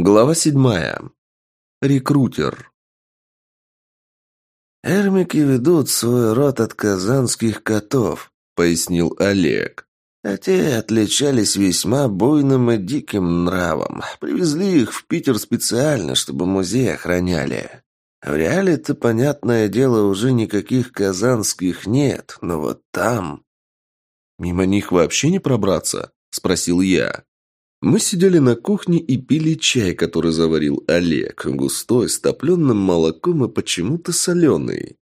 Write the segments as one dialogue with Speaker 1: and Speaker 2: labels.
Speaker 1: Глава седьмая. Рекрутер.
Speaker 2: «Эрмики ведут свой род от казанских котов», — пояснил Олег. «А те отличались весьма буйным и диким нравом. Привезли их в Питер специально, чтобы музей охраняли. В реале-то, понятное дело, уже никаких казанских нет, но вот там...»
Speaker 1: «Мимо них вообще не пробраться?» — спросил я. Мы сидели на кухне и пили чай, который заварил Олег, густой, с топленым молоком и почему-то соленый.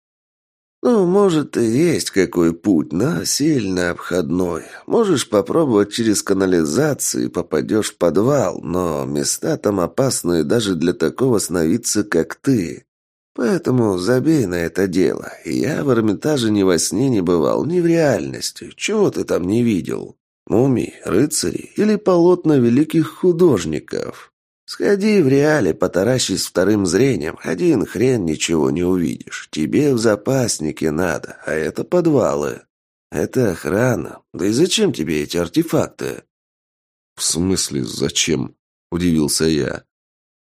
Speaker 2: «Ну, может, и есть какой путь, но сильно обходной. Можешь попробовать через канализацию и попадешь в подвал, но места там опасные даже для такого сновидца, как ты. Поэтому забей на это дело. Я в Эрмитаже ни во сне не бывал, ни в реальности. Чего ты там не видел?» Мумий, рыцари или полотна великих художников. Сходи в реале, потаращись вторым зрением, один хрен ничего не увидишь. Тебе в запаснике надо, а это подвалы. Это охрана. Да и зачем тебе эти артефакты?
Speaker 1: В смысле, зачем? Удивился я.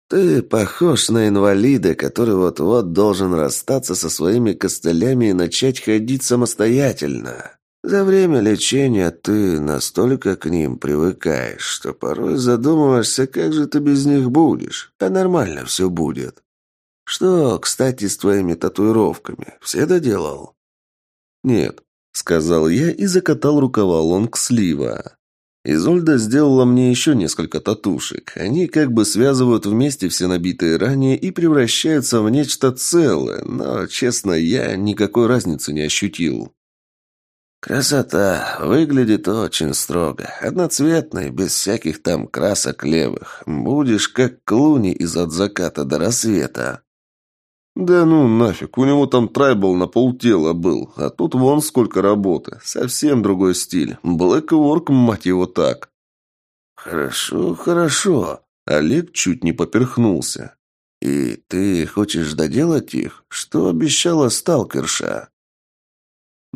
Speaker 2: Ты похож на инвалида, который вот-вот должен расстаться со своими костылями и начать ходить самостоятельно. За время лечения ты настолько к ним привыкаешь, что порой задумываешься, как же ты без них будешь, а нормально все будет. Что, кстати, с твоими татуировками? Все доделал?
Speaker 1: Нет, сказал я и закатал рукава лонг-слива. Изольда сделала мне еще несколько татушек. Они как бы связывают вместе все набитые ранее и превращаются в нечто целое, но, честно, я никакой разницы не ощутил.
Speaker 2: «Красота! Выглядит очень строго. Одноцветный, без всяких там красок левых. Будешь как клуни из-от заката до рассвета».
Speaker 1: «Да ну нафиг, у него там трайбл на полтела был, а тут вон сколько работы. Совсем другой стиль. Блэкворк, мать его, так».
Speaker 2: «Хорошо, хорошо».
Speaker 1: Олег чуть не поперхнулся.
Speaker 2: «И ты хочешь доделать их? Что обещала сталкерша?»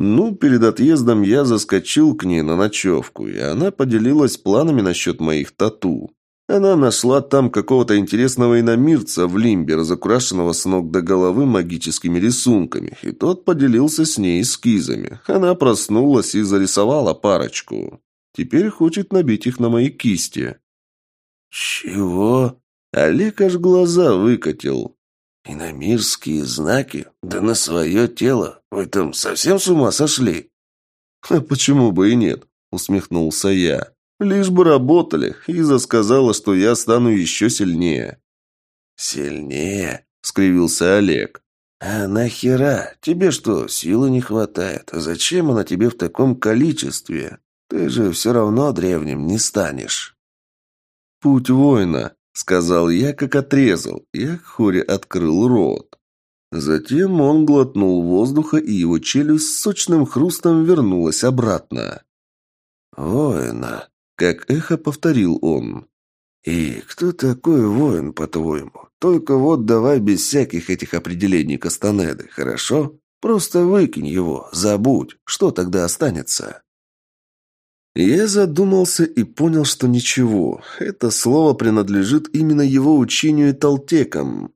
Speaker 1: Ну, перед отъездом я заскочил к ней на ночевку, и она поделилась планами насчет моих тату. Она нашла там какого-то интересного иномирца в лимбе, разукрашенного с ног до головы магическими рисунками, и тот поделился с ней эскизами. Она проснулась и зарисовала парочку. Теперь хочет набить их на мои кисти.
Speaker 2: «Чего?»
Speaker 1: Олег аж глаза выкатил.
Speaker 2: «Иномирские знаки? Да на свое тело! Вы там совсем с ума сошли?»
Speaker 1: «А почему бы и нет?» — усмехнулся я. «Лишь бы работали. Иза сказала, что я стану еще сильнее».
Speaker 2: «Сильнее?»
Speaker 1: — скривился Олег.
Speaker 2: «А нахера? Тебе что, силы не хватает? Зачем она тебе в таком количестве? Ты же все равно древним не станешь».
Speaker 1: «Путь воина», Сказал я, как отрезал, и Ахори открыл рот. Затем он глотнул воздуха, и его челюсть с сочным хрустом вернулась обратно.
Speaker 2: «Воина», —
Speaker 1: как эхо повторил он.
Speaker 2: «И кто такой воин, по-твоему? Только вот давай без всяких этих определений Кастанеды, хорошо? Просто выкинь его, забудь. Что тогда останется?»
Speaker 1: Я задумался и понял, что ничего. Это слово принадлежит именно его учению и толтекам.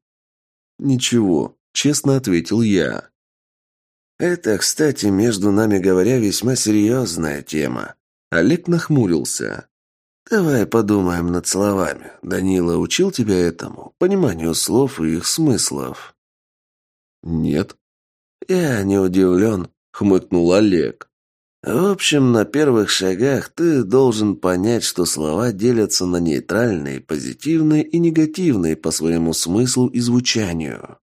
Speaker 1: «Ничего», — честно ответил я.
Speaker 2: «Это, кстати, между нами говоря, весьма серьезная тема».
Speaker 1: Олег нахмурился.
Speaker 2: «Давай подумаем над словами. Данила учил тебя этому, пониманию слов и их смыслов?»
Speaker 1: «Нет».
Speaker 2: «Я не удивлен», — хмыкнул Олег. В общем, на первых шагах ты должен понять, что слова делятся на нейтральные, позитивные и негативные по своему смыслу и звучанию.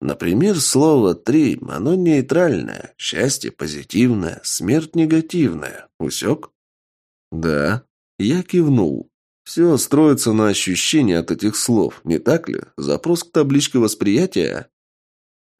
Speaker 2: Например, слово «три» – оно нейтральное, счастье позитивное, смерть негативная. Усек?
Speaker 1: Да. Я кивнул. Все строится на ощущении от этих слов, не так ли? Запрос к табличке восприятия?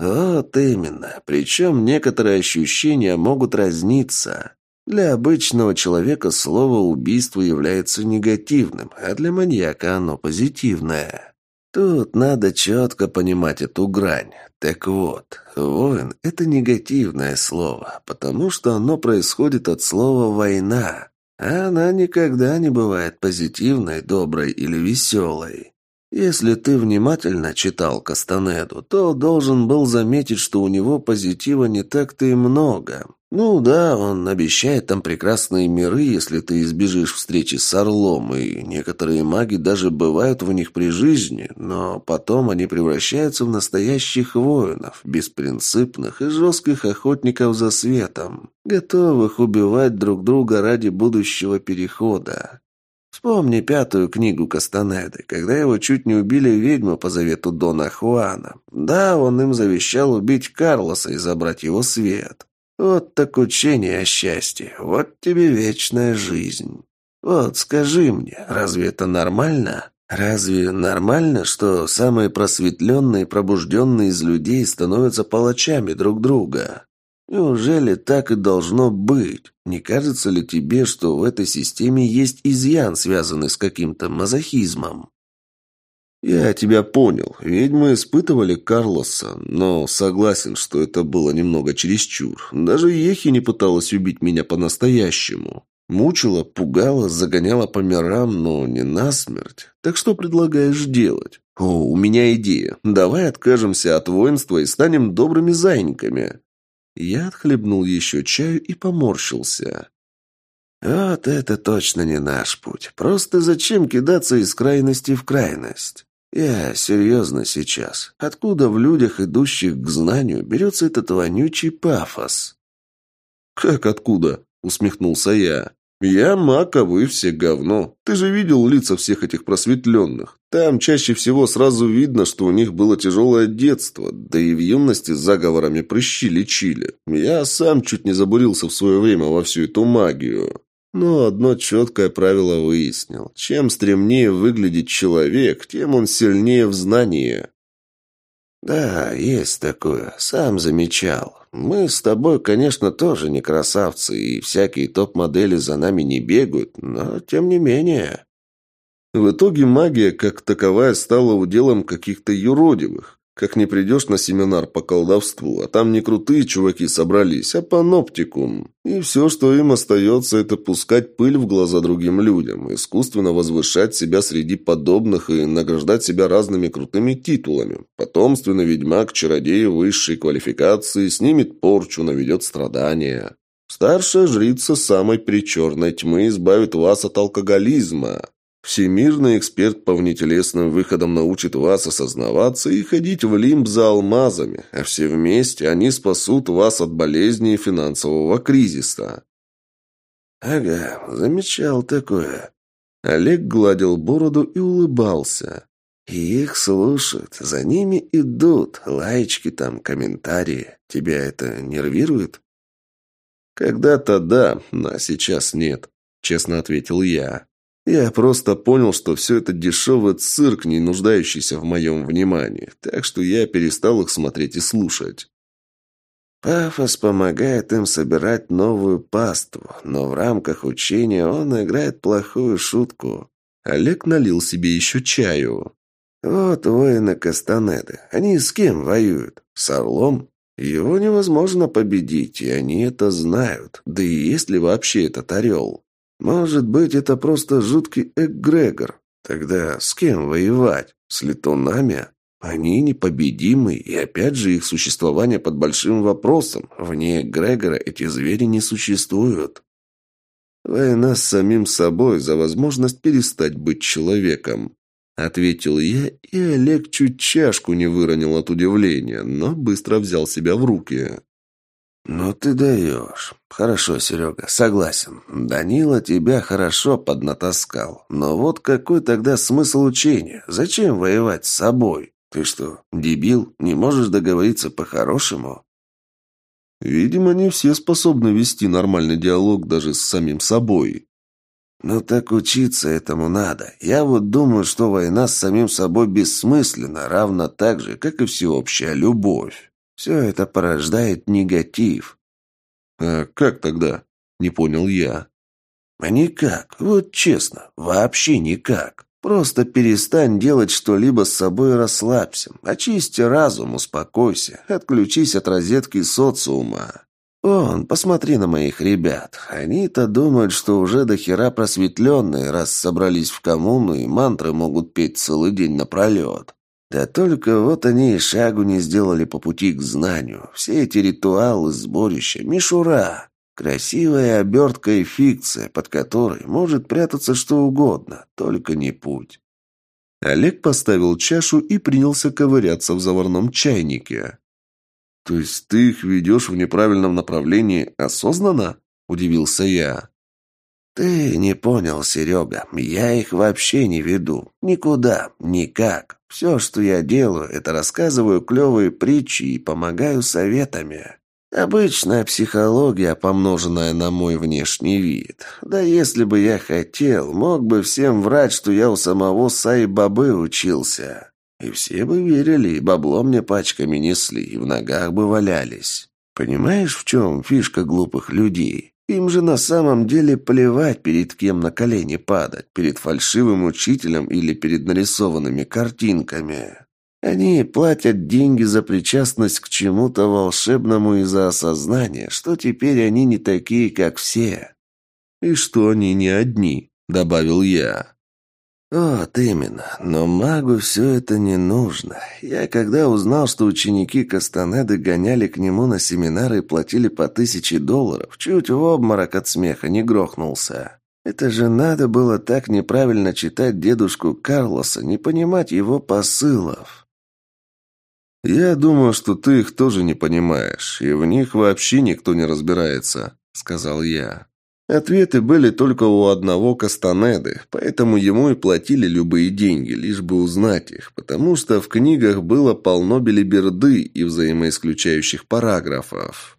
Speaker 2: Вот именно. Причем некоторые ощущения могут разниться. Для обычного человека слово «убийство» является негативным, а для маньяка оно позитивное. Тут надо четко понимать эту грань. Так вот, воин – это негативное слово, потому что оно происходит от слова «война», а она никогда не бывает позитивной, доброй или веселой. Если ты внимательно читал Кастанеду, то должен был заметить, что у него позитива не так-то и много. Ну да, он обещает там прекрасные миры, если ты избежишь встречи с Орлом, и некоторые маги даже бывают в них при жизни, но потом они превращаются в настоящих воинов, беспринципных и жестких охотников за светом, готовых убивать друг друга ради будущего перехода. Вспомни пятую книгу Кастанеды, когда его чуть не убили ведьмы по завету Дона Хуана. Да, он им завещал убить Карлоса и забрать его свет. Вот так учение о счастье, вот тебе вечная жизнь. Вот скажи мне, разве это нормально? Разве нормально, что самые просветленные и пробужденные из людей становятся палачами друг друга? Неужели так и должно быть? Не кажется ли тебе, что в этой системе есть изъян, связанный с каким-то мазохизмом?
Speaker 1: Я тебя понял. Ведьмы испытывали Карлоса, но согласен, что это было немного чересчур. Даже Ехи не пыталась убить меня по-настоящему. Мучила, пугала, загоняла по мирам, но не насмерть. Так что предлагаешь делать? О, у меня идея. Давай откажемся от воинства и станем добрыми зайниками. Я отхлебнул еще чаю и поморщился.
Speaker 2: «Вот это точно не наш путь. Просто зачем кидаться из крайности в крайность? Я серьезно сейчас. Откуда в людях, идущих к знанию, берется этот вонючий пафос?»
Speaker 1: «Как откуда?» — усмехнулся я. «Я маг, а вы все говно. Ты же видел лица всех этих просветленных. Там чаще всего сразу видно, что у них было тяжелое детство, да и в юности заговорами прыщи лечили. Я сам чуть не забурился в свое время во всю эту магию. Но одно четкое правило выяснил. Чем стремнее выглядит человек, тем он сильнее в знании».
Speaker 2: «Да, есть такое. Сам замечал. Мы с тобой, конечно, тоже не красавцы, и всякие топ-модели за нами не бегают, но тем не менее.
Speaker 1: В итоге магия, как таковая, стала уделом каких-то юродивых. Как не придешь на семинар по колдовству, а там не крутые чуваки собрались, а паноптикум. И все, что им остается, это пускать пыль в глаза другим людям, искусственно возвышать себя среди подобных и награждать себя разными крутыми титулами. Потомственный ведьмак, чародей высшей квалификации, снимет порчу, наведет страдания. Старшая жрица самой причерной тьмы избавит вас от алкоголизма. Всемирный эксперт по внетелесным выходам научит вас осознаваться и ходить в лимб за алмазами, а все вместе они спасут вас от болезни и финансового кризиса.
Speaker 2: Ага, замечал такое.
Speaker 1: Олег гладил бороду и улыбался.
Speaker 2: И их слушают, за ними идут, лайчки там, комментарии. Тебя это нервирует?
Speaker 1: Когда-то да, но сейчас нет, честно ответил я. Я просто понял, что все это дешевый цирк, не нуждающийся в моем внимании, так что я перестал их смотреть и слушать.
Speaker 2: Пафос помогает им собирать новую паству, но в рамках учения он играет плохую шутку.
Speaker 1: Олег налил себе еще чаю.
Speaker 2: Вот воины Кастанеды. Они с кем воюют? С Орлом? Его невозможно победить, и они это знают. Да и есть ли вообще этот орел? Может быть, это просто жуткий эгрегор. Тогда с кем воевать? С летунами? Они непобедимы, и опять же их существование под большим вопросом. Вне эгрегора эти звери не существуют.
Speaker 1: Война с самим собой за возможность перестать быть человеком. Ответил я, и Олег чуть чашку не выронил от удивления, но быстро взял себя в руки.
Speaker 2: «Ну ты даешь. Хорошо, Серега, согласен. Данила тебя хорошо поднатаскал. Но вот какой тогда смысл учения? Зачем воевать с собой? Ты что, дебил? Не можешь договориться по-хорошему?»
Speaker 1: «Видимо, не все способны вести нормальный диалог даже с самим собой».
Speaker 2: «Ну так учиться этому надо. Я вот думаю, что война с самим собой бессмысленна, равно так же, как и всеобщая любовь». Все это порождает негатив.
Speaker 1: А как тогда? Не понял я.
Speaker 2: А никак. Вот честно, вообще никак. Просто перестань делать что-либо с собой и расслабься. Очисти разум, успокойся, отключись от розетки социума. «Он, посмотри на моих ребят. Они-то думают, что уже до хера просветленные, раз собрались в коммуну и мантры могут петь целый день напролет. Да только вот они и шагу не сделали по пути к знанию. Все эти ритуалы, сборища, мишура. Красивая обертка и фикция, под которой может прятаться что угодно, только не путь.
Speaker 1: Олег поставил чашу и принялся ковыряться в заварном чайнике. «То есть ты их ведешь в неправильном направлении осознанно?» – удивился я.
Speaker 2: «Ты не понял, Серега. Я их вообще не веду. Никуда, никак. Все, что я делаю, это рассказываю клевые притчи и помогаю советами. Обычная психология, помноженная на мой внешний вид. Да если бы я хотел, мог бы всем врать, что я у самого Сай-Бабы учился. И все бы верили, и бабло мне пачками несли, и в ногах бы валялись. Понимаешь, в чем фишка глупых людей? Им же на самом деле плевать, перед кем на колени падать, перед фальшивым учителем или перед нарисованными картинками. Они платят деньги за причастность к чему-то волшебному и за осознание, что теперь они не такие, как все.
Speaker 1: «И что они не одни», — добавил я.
Speaker 2: «Вот именно. Но магу все это не нужно. Я когда узнал, что ученики Кастанеды гоняли к нему на семинары и платили по тысяче долларов, чуть в обморок от смеха не грохнулся. Это же надо было так неправильно читать дедушку Карлоса, не понимать его посылов».
Speaker 1: «Я думаю, что ты их тоже не понимаешь, и в них вообще никто не разбирается», — сказал я. Ответы были только у одного Кастанеды, поэтому ему и платили любые деньги, лишь бы узнать их, потому что в книгах было полно белиберды и взаимоисключающих параграфов.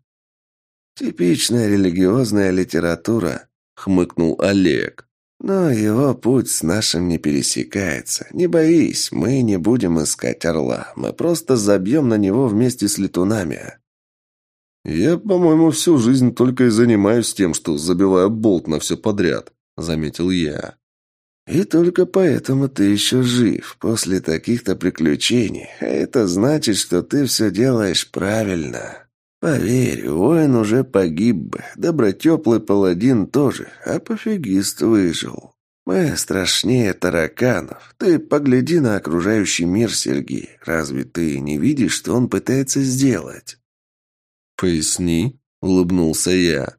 Speaker 2: «Типичная религиозная литература», — хмыкнул Олег. «Но его путь с нашим не пересекается. Не боись, мы не будем искать орла. Мы просто забьем на него вместе с летунами.
Speaker 1: «Я, по-моему, всю жизнь только и занимаюсь тем, что забиваю болт на все подряд», — заметил я.
Speaker 2: «И только поэтому ты еще жив после таких-то приключений. А это значит, что ты все делаешь правильно. Поверь, воин уже погиб бы, добротеплый паладин тоже, а пофигист выжил. Мы страшнее тараканов. Ты погляди на окружающий мир, Сергей. Разве ты не видишь, что он пытается сделать?»
Speaker 1: «Поясни», — улыбнулся я.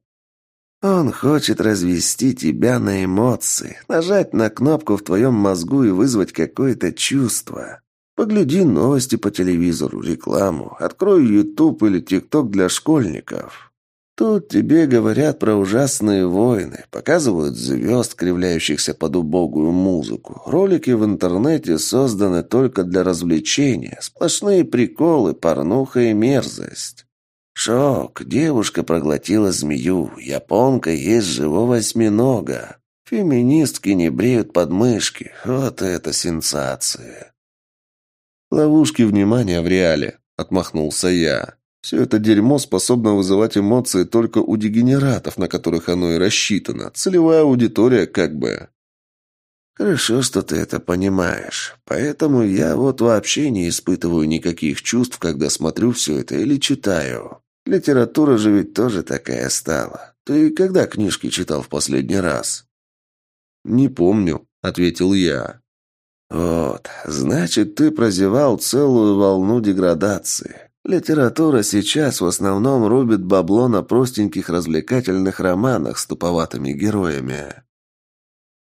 Speaker 2: «Он хочет развести тебя на эмоции, нажать на кнопку в твоем мозгу и вызвать какое-то чувство. Погляди новости по телевизору, рекламу, открой YouTube или TikTok для школьников. Тут тебе говорят про ужасные войны, показывают звезд, кривляющихся под убогую музыку. Ролики в интернете созданы только для развлечения, сплошные приколы, порнуха и мерзость. Шок. Девушка проглотила змею. Японка есть живого осьминога. Феминистки не бреют подмышки. Вот это сенсация.
Speaker 1: Ловушки внимания в реале, отмахнулся я. Все это дерьмо способно вызывать эмоции только у дегенератов, на которых оно и рассчитано. Целевая аудитория как бы.
Speaker 2: Хорошо, что ты это понимаешь. Поэтому я вот вообще не испытываю никаких чувств, когда смотрю все это или читаю. Литература же ведь тоже такая стала. Ты когда книжки читал в последний раз?
Speaker 1: Не помню, ответил я.
Speaker 2: Вот, значит, ты прозевал целую волну деградации. Литература сейчас в основном рубит бабло на простеньких развлекательных романах с туповатыми героями.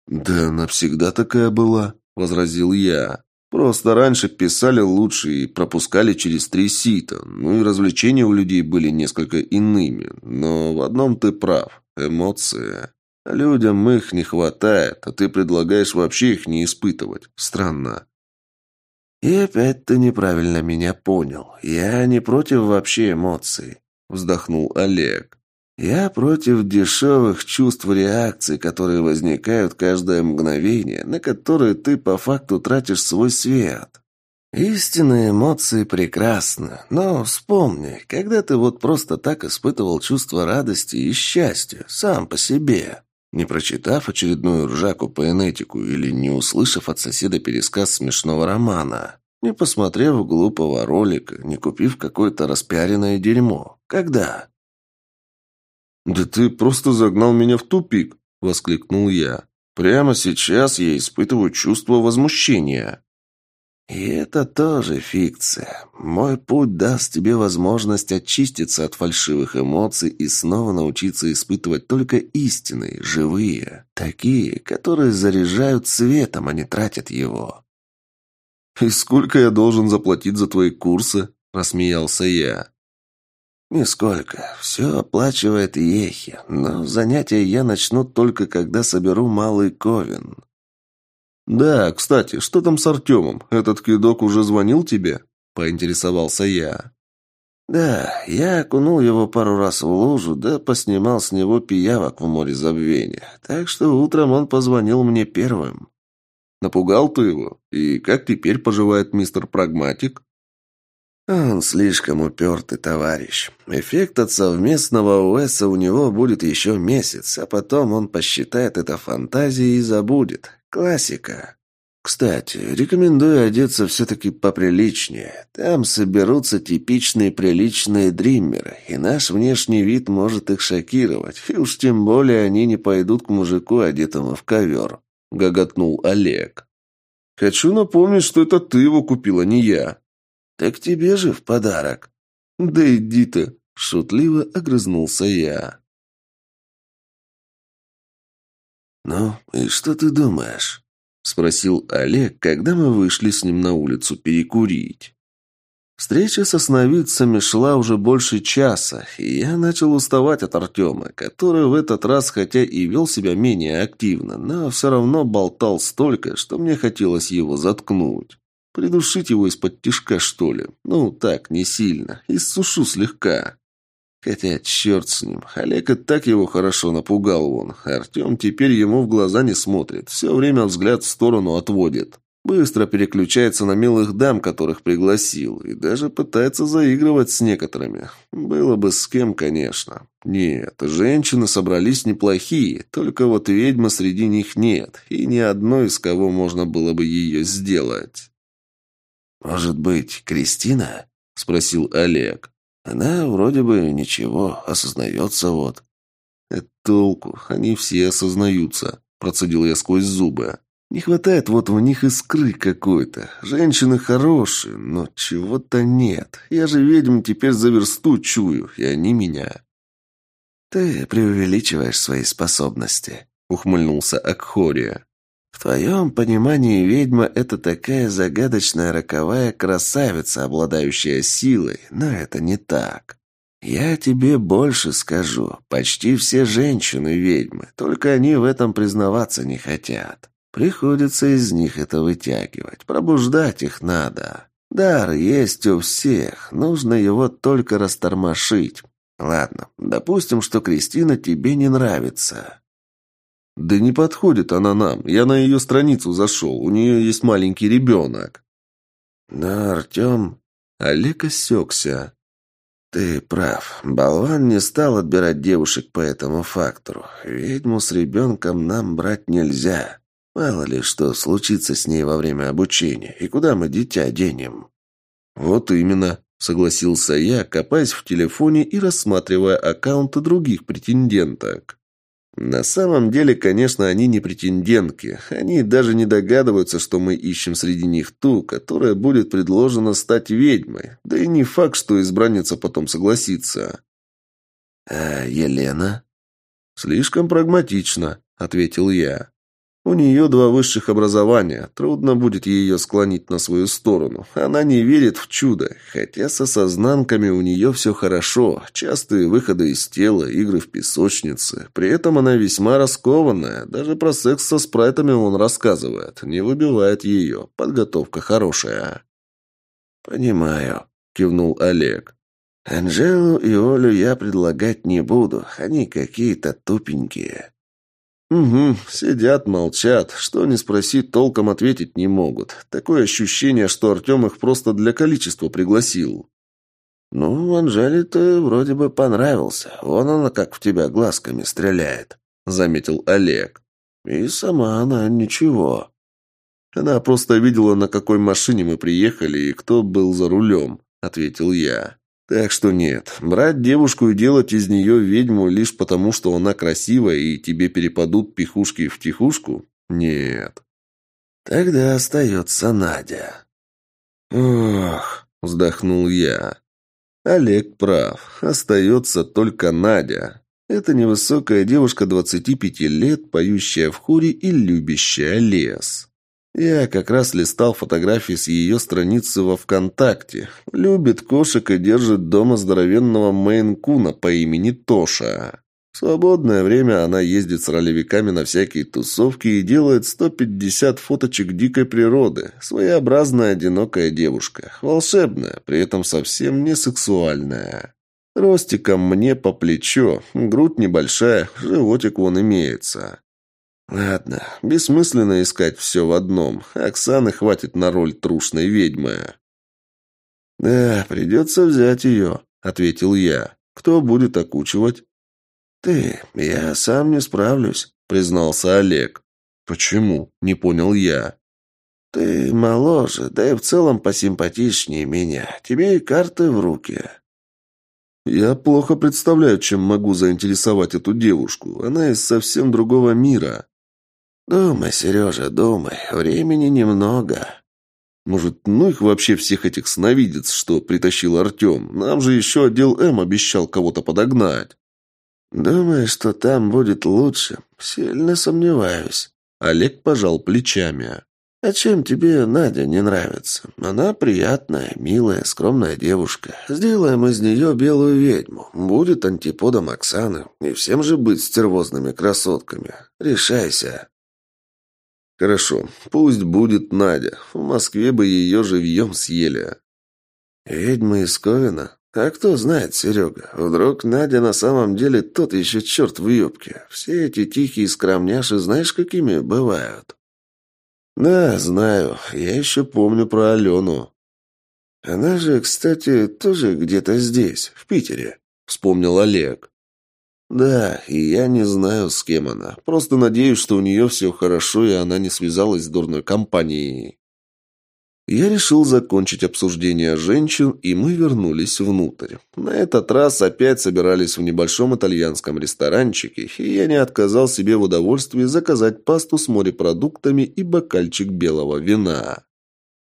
Speaker 1: «Да она всегда такая была», — возразил я. «Просто раньше писали лучше и пропускали через три сита, ну и развлечения у людей были несколько иными. Но в одном ты прав — эмоции. Людям их не хватает, а ты предлагаешь вообще их не испытывать. Странно».
Speaker 2: «И опять ты неправильно меня понял. Я не против вообще эмоций», — вздохнул Олег. Я против дешевых чувств реакций, которые возникают каждое мгновение, на которые ты по факту тратишь свой свет. Истинные эмоции прекрасны, но вспомни, когда ты вот просто так испытывал чувство радости и счастья, сам по себе, не прочитав очередную ржаку по энетику или не услышав от соседа пересказ смешного романа, не посмотрев глупого ролика, не купив какое-то распиаренное дерьмо. Когда?
Speaker 1: «Да ты просто загнал меня в тупик!» – воскликнул я. «Прямо сейчас я испытываю чувство возмущения».
Speaker 2: И это тоже фикция. Мой путь даст тебе возможность очиститься от фальшивых эмоций и снова научиться испытывать только истинные, живые, такие, которые заряжают светом, а не тратят его.
Speaker 1: «И сколько я должен заплатить за твои курсы?» – рассмеялся я.
Speaker 2: «Нисколько. Все оплачивает Ехи, но занятия я начну только когда соберу малый ковен».
Speaker 1: «Да, кстати, что там с Артемом? Этот кидок уже звонил тебе?» – поинтересовался я.
Speaker 2: «Да, я окунул его пару раз в лужу, да поснимал с него пиявок в море забвения. Так что утром он позвонил мне первым».
Speaker 1: «Напугал ты его? И как теперь поживает мистер Прагматик?»
Speaker 2: «Он слишком упертый товарищ. Эффект от совместного ОСа у него будет еще месяц, а потом он посчитает это фантазией и забудет. Классика. Кстати, рекомендую одеться все-таки поприличнее. Там соберутся типичные приличные дриммеры, и наш внешний вид может их шокировать, и уж тем более они не пойдут к мужику, одетому в ковер», — гоготнул Олег.
Speaker 1: «Хочу напомнить, что это ты его купила, не я».
Speaker 2: «Так тебе же в подарок».
Speaker 1: «Да иди ты», — шутливо огрызнулся я.
Speaker 2: «Ну, и что ты думаешь?» – спросил Олег, когда мы вышли с ним на улицу перекурить.
Speaker 1: Встреча со сновидцами шла уже больше часа, и я начал уставать от Артема, который в этот раз, хотя и вел себя менее активно, но все равно болтал столько, что мне хотелось его заткнуть. Придушить его из-под тишка, что ли? Ну, так, не сильно. Иссушу слегка. Хотя, черт с ним, Олег и так его хорошо напугал он. Артем теперь ему в глаза не смотрит, все время взгляд в сторону отводит. Быстро переключается на милых дам, которых пригласил, и даже пытается заигрывать с некоторыми. Было бы с кем, конечно. Нет, женщины собрались неплохие, только вот ведьмы среди них нет, и ни одной, из кого можно было бы ее сделать.
Speaker 2: «Может быть, Кристина?» – спросил Олег. Она вроде бы ничего, осознается вот.
Speaker 1: Это толку, они все осознаются, процедил я сквозь зубы. Не хватает вот в них искры какой-то. Женщины хорошие, но чего-то нет. Я же ведьм теперь за версту чую, и они меня.
Speaker 2: Ты преувеличиваешь свои способности, ухмыльнулся Акхория. В твоем понимании ведьма – это такая загадочная роковая красавица, обладающая силой, но это не так. Я тебе больше скажу. Почти все женщины ведьмы, только они в этом признаваться не хотят. Приходится из них это вытягивать, пробуждать их надо. Дар есть у всех, нужно его только растормошить. Ладно, допустим, что Кристина тебе не нравится.
Speaker 1: «Да не подходит она нам. Я на ее страницу зашел. У нее есть маленький ребенок».
Speaker 2: «Да, Артем...» Олег осекся. «Ты прав. Болван не стал отбирать девушек по этому фактору. Ведьму с ребенком нам брать нельзя. Мало ли что случится с ней во время обучения. И куда мы дитя денем?»
Speaker 1: «Вот именно», — согласился я, копаясь в телефоне и рассматривая аккаунты других претенденток. На самом деле, конечно, они не претендентки. Они даже не догадываются, что мы ищем среди них ту, которая будет предложена стать ведьмой. Да и не факт, что избранница потом согласится.
Speaker 2: «А Елена?»
Speaker 1: «Слишком прагматично», — ответил я. У нее два высших образования. Трудно будет ее склонить на свою сторону. Она не верит в чудо, хотя со сознанками у нее все хорошо. Частые выходы из тела, игры в песочнице. При этом она весьма раскованная. Даже про секс со спрайтами он рассказывает. Не выбивает ее. Подготовка хорошая.
Speaker 2: «Понимаю», — кивнул Олег. «Анжелу и Олю я предлагать не буду. Они какие-то тупенькие».
Speaker 1: «Угу, сидят, молчат. Что не спроси, толком ответить не могут. Такое ощущение, что Артем их просто для количества пригласил».
Speaker 2: «Ну, Анжеле ты вроде бы понравился. Вон она как в тебя глазками стреляет», — заметил Олег. «И сама она ничего».
Speaker 1: «Она просто видела, на какой машине мы приехали и кто был за рулем», — ответил я. Так что нет, брать девушку и делать из нее ведьму лишь потому, что она красивая и тебе перепадут пихушки в тихушку? Нет.
Speaker 2: Тогда остается Надя.
Speaker 1: Ох, вздохнул я. Олег прав. Остается только Надя. Это невысокая девушка 25 лет, поющая в хоре и любящая лес. Я как раз листал фотографии с ее страницы во ВКонтакте. Любит кошек и держит дома здоровенного мейн-куна по имени Тоша. В свободное время она ездит с ролевиками на всякие тусовки и делает 150 фоточек дикой природы. Своеобразная одинокая девушка. Волшебная, при этом совсем не сексуальная. Ростиком мне по плечо, грудь небольшая, животик вон имеется. Ладно, бессмысленно искать все в одном. Оксаны хватит на роль трушной ведьмы. «Да, придется взять ее», — ответил я. «Кто будет окучивать?»
Speaker 2: «Ты. Я сам не справлюсь», — признался Олег.
Speaker 1: «Почему?» — не понял я.
Speaker 2: «Ты моложе, да и в целом посимпатичнее меня. Тебе и карты в руки».
Speaker 1: «Я плохо представляю, чем могу заинтересовать эту девушку. Она из совсем другого мира».
Speaker 2: «Думай, Сережа, думай. Времени немного».
Speaker 1: «Может, ну их вообще всех этих сновидец, что притащил Артем? Нам же еще отдел М обещал кого-то подогнать».
Speaker 2: «Думаешь, что там будет лучше? Сильно сомневаюсь».
Speaker 1: Олег пожал плечами.
Speaker 2: «А чем тебе Надя не нравится? Она приятная, милая, скромная девушка. Сделаем из нее белую ведьму. Будет антиподом Оксаны. И всем же быть стервозными красотками. Решайся».
Speaker 1: «Хорошо, пусть будет Надя. В Москве бы ее живьем съели».
Speaker 2: «Ведьма из Ковина? А кто знает, Серега? Вдруг Надя на самом деле тот еще черт в юбке. Все эти тихие скромняши знаешь, какими бывают?»
Speaker 1: «Да, знаю. Я еще помню про Алену».
Speaker 2: «Она же, кстати, тоже где-то здесь, в Питере», — вспомнил Олег.
Speaker 1: «Да, и я не знаю, с кем она. Просто надеюсь, что у нее все хорошо, и она не связалась с дурной компанией». Я решил закончить обсуждение женщин, и мы вернулись внутрь. На этот раз опять собирались в небольшом итальянском ресторанчике, и я не отказал себе в удовольствии заказать пасту с морепродуктами и бокальчик белого вина.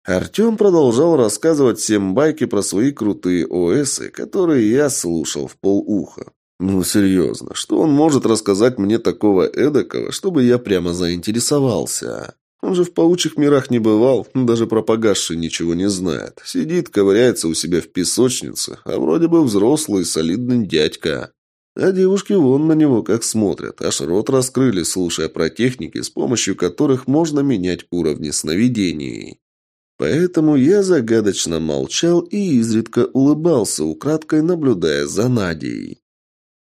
Speaker 1: Артем продолжал рассказывать всем байки про свои крутые ОСы, которые я слушал в полуха. Ну, серьезно, что он может рассказать мне такого эдакого, чтобы я прямо заинтересовался? Он же в паучьих мирах не бывал, даже про погасший ничего не знает. Сидит, ковыряется у себя в песочнице, а вроде бы взрослый, солидный дядька. А девушки вон на него как смотрят, аж рот раскрыли, слушая про техники, с помощью которых можно менять уровни сновидений. Поэтому я загадочно молчал и изредка улыбался, украдкой наблюдая за Надей.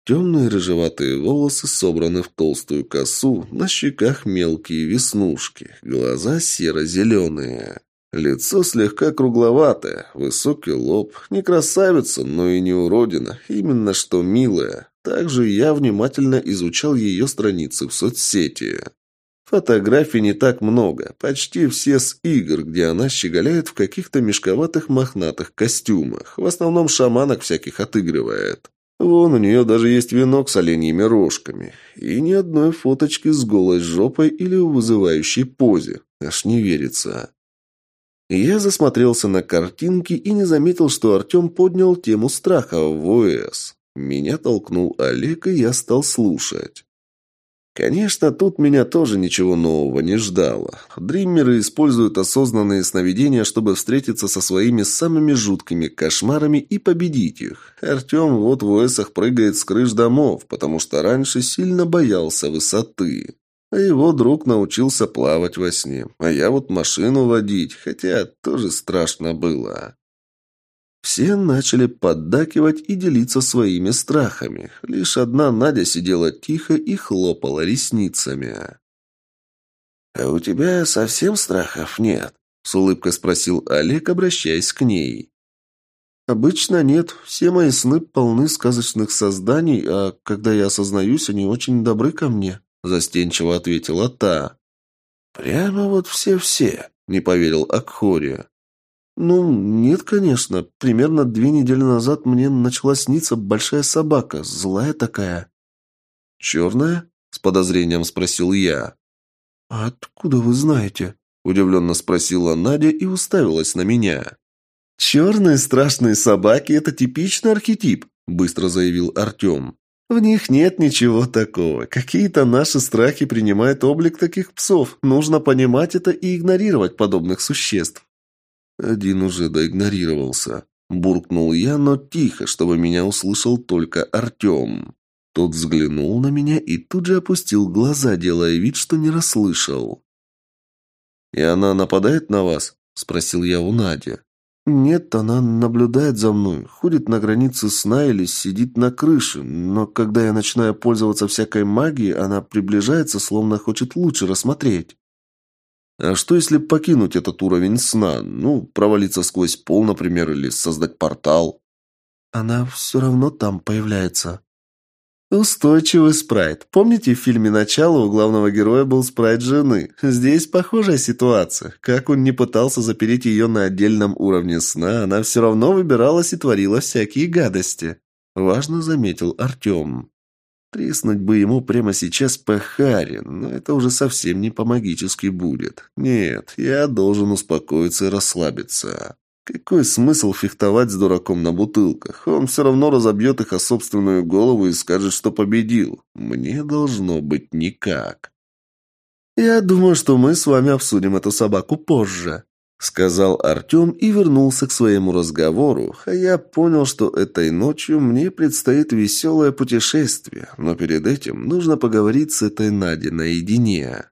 Speaker 1: Темные рыжеватые волосы собраны в толстую косу, на щеках мелкие веснушки, глаза серо-зеленые. Лицо слегка кругловатое, высокий лоб, не красавица, но и не уродина, именно что милая. Также я внимательно изучал ее страницы в соцсети. Фотографий не так много, почти все с игр, где она щеголяет в каких-то мешковатых мохнатых костюмах, в основном шаманок всяких отыгрывает. Вон у нее даже есть венок с оленьими рожками. И ни одной фоточки с голой жопой или в вызывающей позе. Аж не верится. Я засмотрелся на картинки и не заметил, что Артем поднял тему страха в ОС. Меня толкнул Олег, и я стал слушать. Конечно, тут меня тоже ничего нового не ждало. Дриммеры используют осознанные сновидения, чтобы встретиться со своими самыми жуткими кошмарами и победить их. Артем вот в ОСах прыгает с крыш домов, потому что раньше сильно боялся высоты. А его друг научился плавать во сне, а я вот машину водить, хотя тоже страшно было. Все начали поддакивать и делиться своими страхами. Лишь одна Надя сидела тихо и хлопала ресницами.
Speaker 2: «А у тебя совсем страхов нет?» – с улыбкой спросил Олег, обращаясь к ней.
Speaker 1: «Обычно нет. Все мои сны полны сказочных созданий, а когда я осознаюсь, они очень добры ко мне», – застенчиво ответила та.
Speaker 2: «Прямо вот все-все», – не поверил Акхори.
Speaker 1: «Ну, нет, конечно. Примерно две недели назад мне начала сниться большая собака, злая такая». «Черная?» – с подозрением спросил я. «Откуда вы знаете?» – удивленно спросила Надя и уставилась на меня. «Черные страшные собаки – это типичный архетип», – быстро заявил Артем. «В них нет ничего такого. Какие-то наши страхи принимают облик таких псов. Нужно понимать это и игнорировать подобных существ. Один уже доигнорировался. Буркнул я, но тихо, чтобы меня услышал только Артем. Тот взглянул на меня и тут же опустил глаза, делая вид, что не расслышал. «И она нападает на вас?» – спросил я у Нади. «Нет, она наблюдает за мной, ходит на границе сна или сидит на крыше, но когда я начинаю пользоваться всякой магией, она приближается, словно хочет лучше рассмотреть». А что если покинуть этот уровень сна? Ну, провалиться сквозь пол, например, или создать портал? Она все равно там появляется. Устойчивый спрайт. Помните, в фильме «Начало» у главного героя был спрайт жены? Здесь похожая ситуация. Как он не пытался запереть ее на отдельном уровне сна, она все равно выбиралась и творила всякие гадости. Важно заметил Артем. Треснуть бы ему прямо сейчас по харе, но это уже совсем не по-магически будет. Нет, я должен успокоиться и расслабиться. Какой смысл фехтовать с дураком на бутылках? Он все равно разобьет их о собственную голову и скажет, что победил. Мне должно быть никак. Я думаю, что мы с вами обсудим эту собаку позже. Сказал Артем и вернулся к своему разговору, а я понял, что этой ночью мне предстоит веселое путешествие, но перед этим нужно поговорить с этой Надей наедине.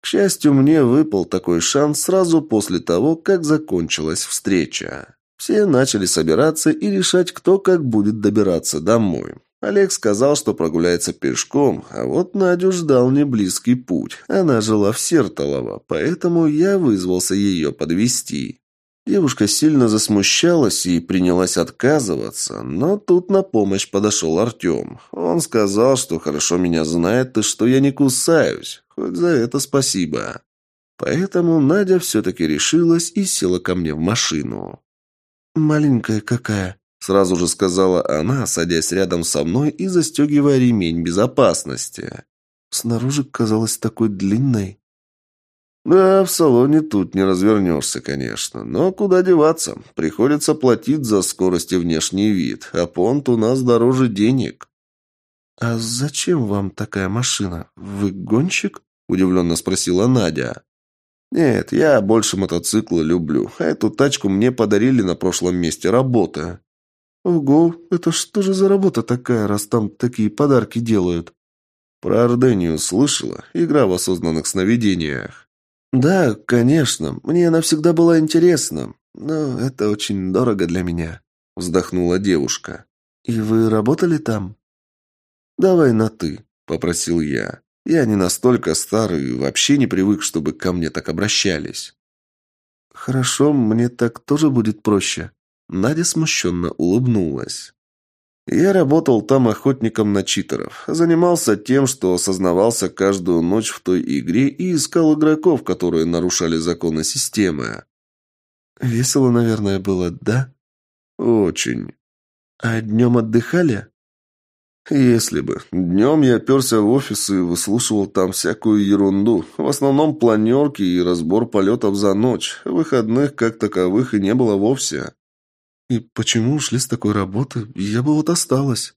Speaker 1: К счастью, мне выпал такой шанс сразу после того, как закончилась встреча. Все начали собираться и решать, кто как будет добираться домой. Олег сказал, что прогуляется пешком, а вот Надю ждал не близкий путь. Она жила в Сертолово, поэтому я вызвался ее подвести. Девушка сильно засмущалась и принялась отказываться, но тут на помощь подошел Артем. Он сказал, что хорошо меня знает и что я не кусаюсь, хоть за это спасибо. Поэтому Надя все-таки решилась и села ко мне в машину. «Маленькая какая», Сразу же сказала она, садясь рядом со мной и застегивая ремень безопасности. Снаружи казалось такой длинной. «Да, в салоне тут не развернешься, конечно. Но куда деваться? Приходится платить за скорость и внешний вид, а понт у нас дороже денег». «А зачем вам такая машина? Вы гонщик?» – удивленно спросила Надя. «Нет, я больше мотоциклы люблю, а эту тачку мне подарили на прошлом месте работы». «Ого, это что же за работа такая, раз там такие подарки делают?» «Про Ордению слышала? Игра в осознанных сновидениях». «Да, конечно. Мне она всегда была интересна. Но это очень дорого для меня», — вздохнула девушка. «И вы работали там?» «Давай на «ты», — попросил я. Я не настолько старый и вообще не привык, чтобы ко мне так обращались. «Хорошо, мне так тоже будет проще», Надя смущенно улыбнулась. Я работал там охотником на читеров. Занимался тем, что осознавался каждую ночь в той игре и искал игроков, которые нарушали законы системы. Весело, наверное, было, да? Очень. А днем отдыхали? Если бы. Днем я перся в офис и выслушивал там всякую ерунду. В основном планерки и разбор полетов за ночь. Выходных как таковых и не было вовсе. И почему ушли с такой работы? Я бы вот осталась.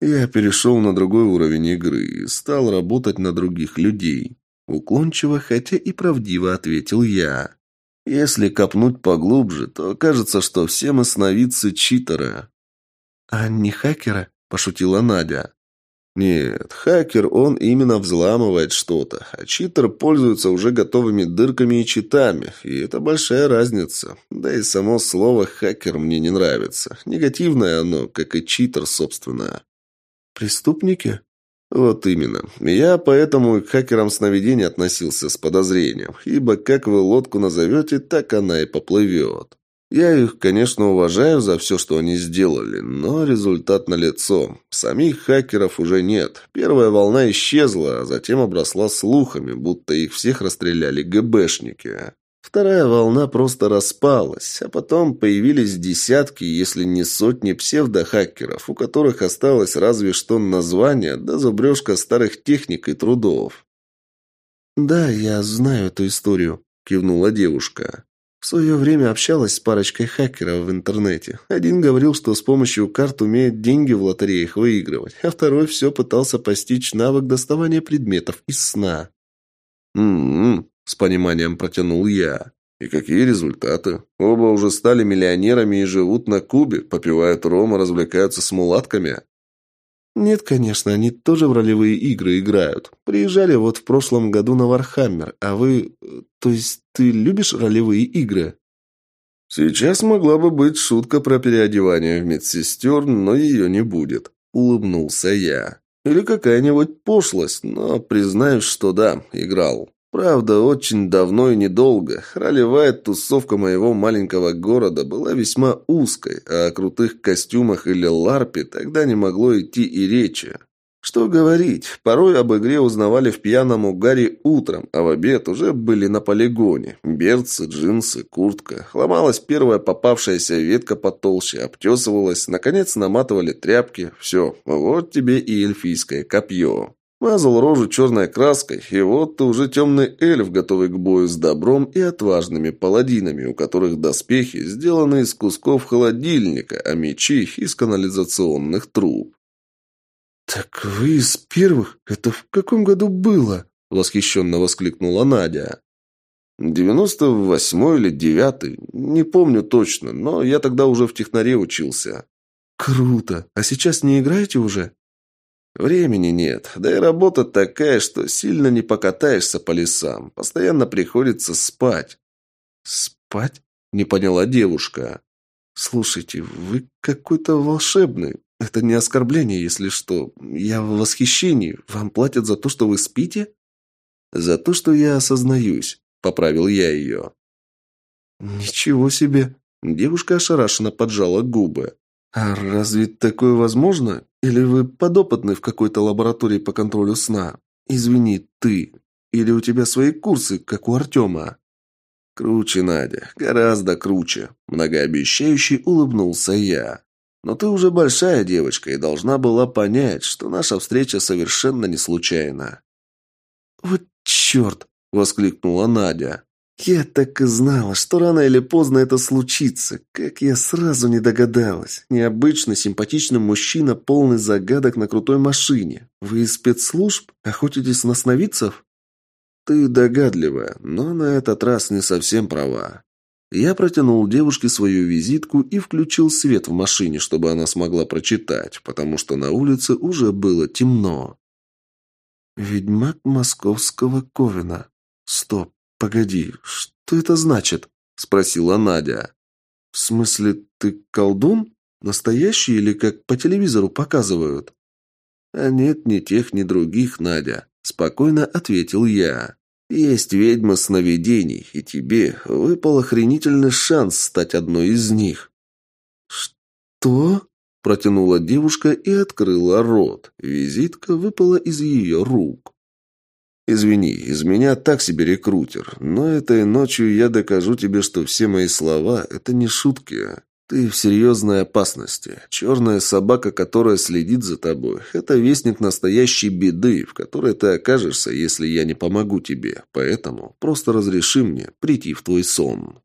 Speaker 1: Я перешел на другой уровень игры и стал работать на других людей. Уклончиво, хотя и правдиво ответил я. Если копнуть поглубже, то кажется, что все мы сновидцы читера. А не хакера? Пошутила Надя. Нет, хакер, он именно взламывает что-то, а читер пользуется уже готовыми дырками и читами, и это большая разница. Да и само слово «хакер» мне не нравится. Негативное оно, как и читер, собственно. Преступники? Вот именно. Я поэтому к хакерам сновидений относился с подозрением, ибо как вы лодку назовете, так она и поплывет. Я их, конечно, уважаю за все, что они сделали, но результат налицо. Самих хакеров уже нет. Первая волна исчезла, а затем обросла слухами, будто их всех расстреляли ГБшники. Вторая волна просто распалась, а потом появились десятки, если не сотни псевдохакеров, у которых осталось разве что название да зубрежка старых техник и трудов. «Да, я знаю эту историю», – кивнула девушка. В свое время общалась с парочкой хакеров в интернете. Один говорил, что с помощью карт умеет деньги в лотереях выигрывать, а второй все пытался постичь навык доставания предметов из сна. «М-м-м», с пониманием протянул я. «И какие результаты? Оба уже стали миллионерами и живут на Кубе, попивают ром и развлекаются с мулатками?» «Нет, конечно, они тоже в ролевые игры играют. Приезжали вот в прошлом году на Вархаммер, а вы... То есть ты любишь ролевые игры?» «Сейчас могла бы быть шутка про переодевание в медсестер, но ее не будет», — улыбнулся я. «Или какая-нибудь пошлость, но признаюсь, что да, играл». Правда, очень давно и недолго. Ролевая тусовка моего маленького города была весьма узкой, а о крутых костюмах или ларпе тогда не могло идти и речи. Что говорить, порой об игре узнавали в пьяном угаре утром, а в обед уже были на полигоне. Берцы, джинсы, куртка. Ломалась первая попавшаяся ветка потолще, обтесывалась, наконец наматывали тряпки. Все, вот тебе и эльфийское копье. Мазал рожу черной краской, и вот ты уже темный эльф, готовый к бою с добром и отважными паладинами, у которых доспехи сделаны из кусков холодильника, а мечи – из канализационных труб. «Так вы из первых? Это в каком году было?» – восхищенно воскликнула Надя. «Девяносто восьмой или девятый, не помню точно, но я тогда уже в технаре учился». «Круто! А сейчас не играете уже?» Времени нет, да и работа такая, что сильно не покатаешься по лесам. Постоянно приходится спать. Спать? Не поняла девушка. Слушайте, вы какой-то волшебный. Это не оскорбление, если что. Я в восхищении. Вам платят за то, что вы спите? За то, что я осознаюсь, поправил я ее. Ничего себе. Девушка ошарашенно поджала губы. «А разве такое возможно? Или вы подопытный в какой-то лаборатории по контролю сна? Извини, ты. Или у тебя свои курсы, как у Артема?» «Круче, Надя, гораздо круче», – многообещающий улыбнулся я. «Но ты уже большая девочка и должна была понять, что наша встреча совершенно не случайна». «Вот черт!» – воскликнула Надя. Я так и знала, что рано или поздно это случится. Как я сразу не догадалась. Необычный, симпатичный мужчина, полный загадок на крутой машине. Вы из спецслужб? Охотитесь на сновидцев? Ты догадливая, но на этот раз не совсем права. Я протянул девушке свою визитку и включил свет в машине, чтобы она смогла прочитать, потому что на улице уже было темно. «Ведьмак московского Ковина. Стоп, «Погоди, что это значит?» – спросила Надя. «В смысле, ты колдун? Настоящий или как по телевизору показывают?» «А нет ни тех, ни других, Надя», – спокойно ответил я. «Есть ведьма сновидений, и тебе выпал охренительный шанс стать одной из них». «Что?» – протянула девушка и открыла рот. Визитка выпала из ее рук. Извини, из меня так себе рекрутер, но этой ночью я докажу тебе, что все мои слова – это не шутки. Ты в серьезной опасности. Черная собака, которая следит за тобой – это вестник настоящей беды, в которой ты окажешься, если я не помогу тебе. Поэтому просто разреши мне прийти в твой сон».